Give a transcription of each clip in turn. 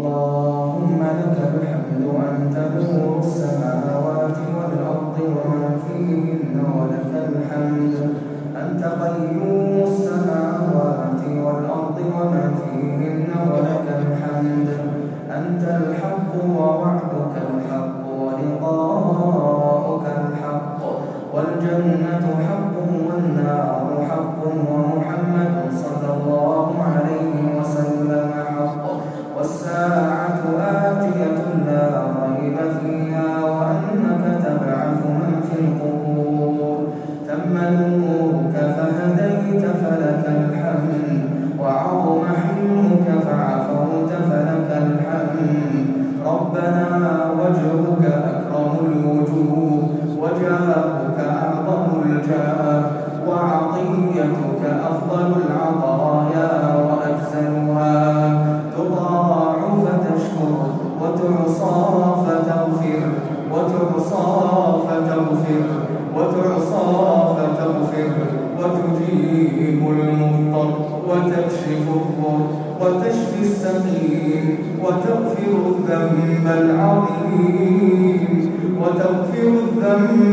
اللهم لك الحمد أنت نور السماوات والأرض ومن فيهن ولك الحمد. أنت قيوم السماوات والأرض ومن فيهن ولك الحمد. أنت الحق ووعدك الحق ولقاؤك الحق. والجنة حق والنار حق ومحمد صلى الله عليه وسلم. الساعة آتية لا ريب فيها وأنك تبعث من في القبور. تم نورك فهديت فلك الحمد وعظم حملك فعفوت فلك الحمد ربنا وجهك أكرم الوجوه وجاهك أعظم الجاه. وتغفر الذنب العظيم. وتغفر الذنب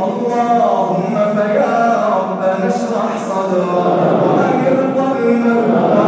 ولا عسيرا إلا يسرته